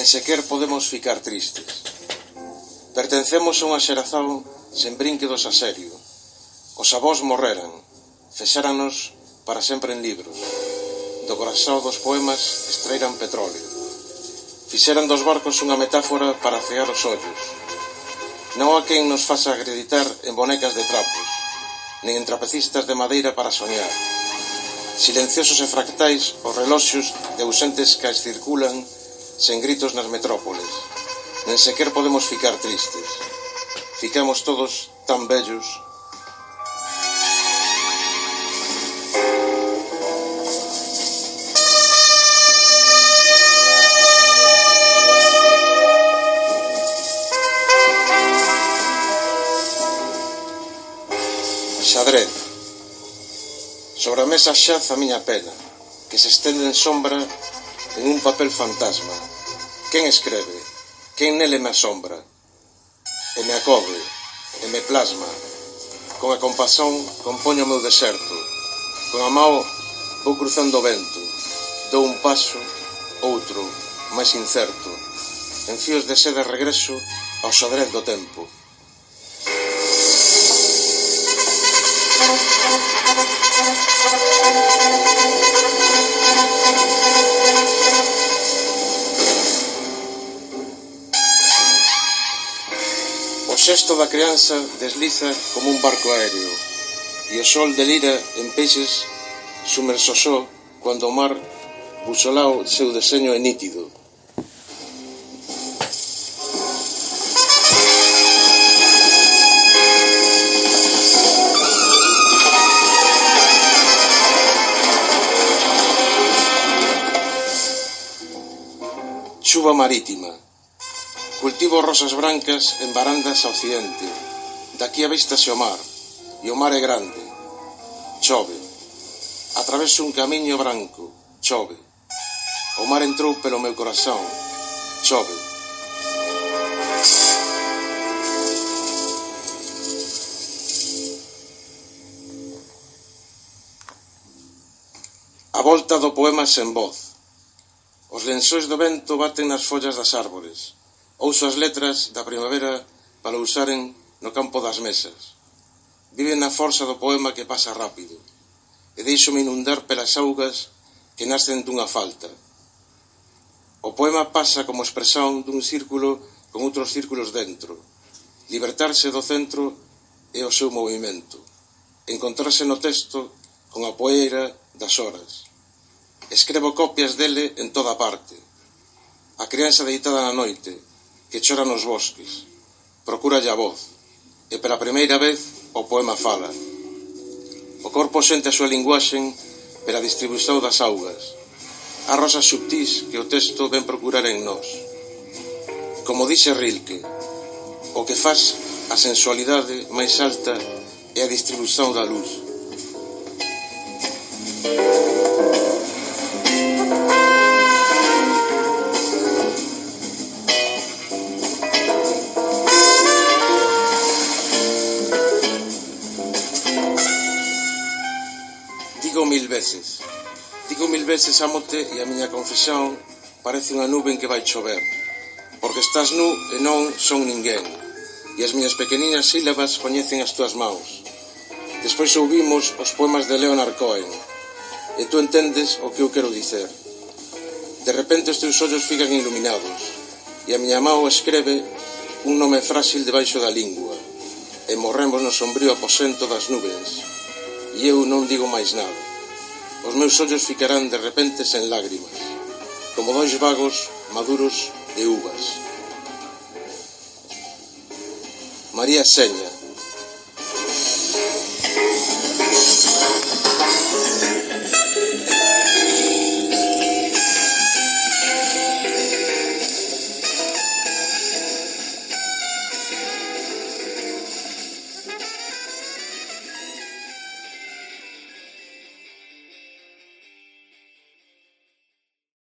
nen sequer podemos ficar tristes. Pertencemos a unha xerazón sen brinquedos a serio. Os avós morreran, cesáranos para sempre en libros. Do corazón dos poemas extraíran petróleo. Fixeran dos barcos unha metáfora para cear os ollos. Non a quen nos faça acreditar en bonecas de trapos, nin en trapecistas de madeira para soñar. Silenciosos e fractais, os reloxos de ausentes que as circulan sen gritos nas metrópoles. Nen sequer podemos ficar tristes. Ficamos todos tan bellos xadrez. Sobre a mesa xaz a miña pena, que se estende en sombra en un papel fantasma. Quen escreve? Quen nele me asombra? E me acobre, e me plasma. Con a compasón compoño o meu deserto. Con a mão vou cruzando o vento. Dou un paso, outro, máis incerto. En fíos de seda regreso ao xadrez do tempo. Thank you. Xesto da crianza desliza como un barco aéreo e o sol delira en peixes sumersosó cuando o mar busolao seu deseño é nítido. Chuva marítima. Cultivo rosas brancas en barandas a occidente. Daqui avístase o mar, e o mar é grande. Chove. Atraveso un camiño branco. Chove. O mar entrou pelo meu corazón. Chove. A volta do poema sen voz. Os lençóis do vento baten nas follas das árbores. Ouso as letras da primavera para usaren no campo das mesas. Vive na forza do poema que pasa rápido e deixo-me inundar pelas augas que nascen dunha falta. O poema pasa como expresión dun círculo con outros círculos dentro, libertarse do centro e o seu movimento, encontrarse no texto con a poeira das horas. Escrevo copias dele en toda parte. A crianza deitada na noite, que chora nos bosques. Procura a voz. E pela primeira vez o poema fala. O corpo sente a súa linguaxen pela distribución das augas. A rosas subtís que o texto ven procurar en nós. Como dixe Rilke, o que faz a sensualidade máis alta é a distribución da luz. veces. Digo mil veces amote e a miña confesión parece unha nube en que vai chover. Porque estás nu e non son ninguén. E as miñas pequeninas sílabas coñecen as túas maus. Despois ouvimos os poemas de Leonard Cohen. E tú entendes o que eu quero dicer. De repente os teus ollos fican iluminados. E a miña mão escreve un nome frágil debaixo da lingua. E morremos no sombrío aposento das nubes. E eu non digo máis nada. Os meus ollos ficarán de repente sen lágrimas, como dois vagos maduros de uvas. María Seña.